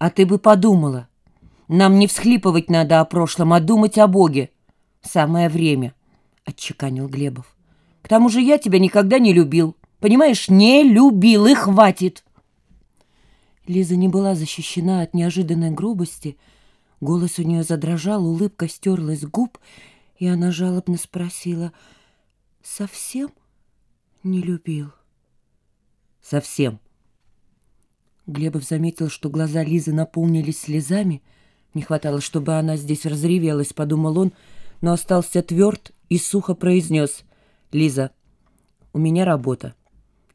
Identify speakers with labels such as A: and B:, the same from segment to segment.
A: А ты бы подумала. Нам не всхлипывать надо о прошлом, а думать о Боге. Самое время, — отчеканил Глебов. К тому же я тебя никогда не любил. Понимаешь, не любил, и хватит. Лиза не была защищена от неожиданной грубости. Голос у нее задрожал, улыбка стерлась с губ, и она жалобно спросила, «Совсем не любил?» «Совсем». Глебов заметил, что глаза Лизы наполнились слезами. Не хватало, чтобы она здесь разревелась, подумал он, но остался тверд и сухо произнес. «Лиза, у меня работа.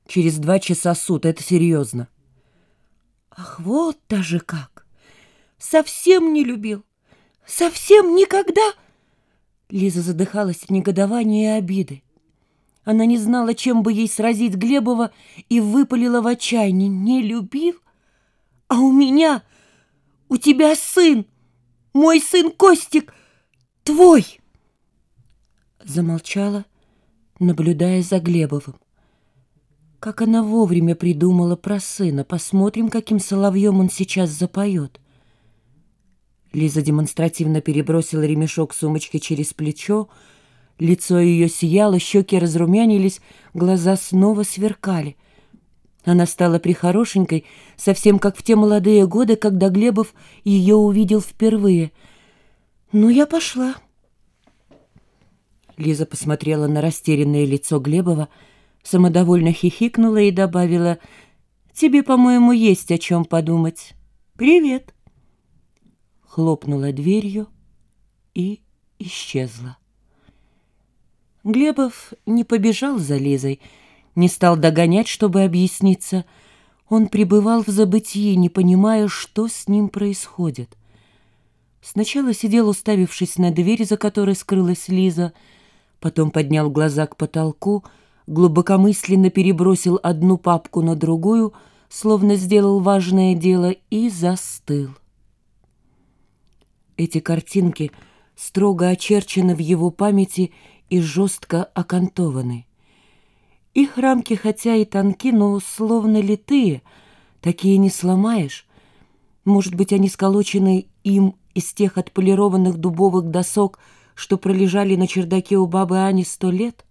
A: Через два часа суд, это серьезно».
B: «Ах, вот даже как! Совсем не любил! Совсем никогда!» Лиза задыхалась от негодования и обиды. Она не знала, чем бы ей сразить Глебова, и выпалила в отчаянии. «Не любил? Меня, у тебя сын, мой сын Костик, твой!» Замолчала, наблюдая за Глебовым. Как она вовремя придумала про сына. Посмотрим, каким соловьем он сейчас запоет. Лиза демонстративно перебросила ремешок сумочки через плечо. Лицо ее сияло, щеки разрумянились, глаза снова сверкали. Она стала прихорошенькой, совсем как в те молодые годы, когда Глебов ее увидел впервые. «Ну, я пошла». Лиза посмотрела на растерянное лицо Глебова, самодовольно хихикнула и добавила, «Тебе, по-моему, есть о чем подумать. Привет» хлопнула дверью и исчезла. Глебов не побежал за Лизой, не стал догонять, чтобы объясниться. Он пребывал в забытии, не понимая, что с ним происходит. Сначала сидел, уставившись на дверь, за которой скрылась Лиза, потом поднял глаза к потолку, глубокомысленно перебросил одну папку на другую, словно сделал важное дело, и застыл. Эти картинки строго очерчены в его памяти и жестко окантованы. Их рамки хотя и тонки, но словно литые, такие не сломаешь. Может быть, они сколочены им из тех отполированных дубовых досок, что пролежали на чердаке у бабы Ани сто лет?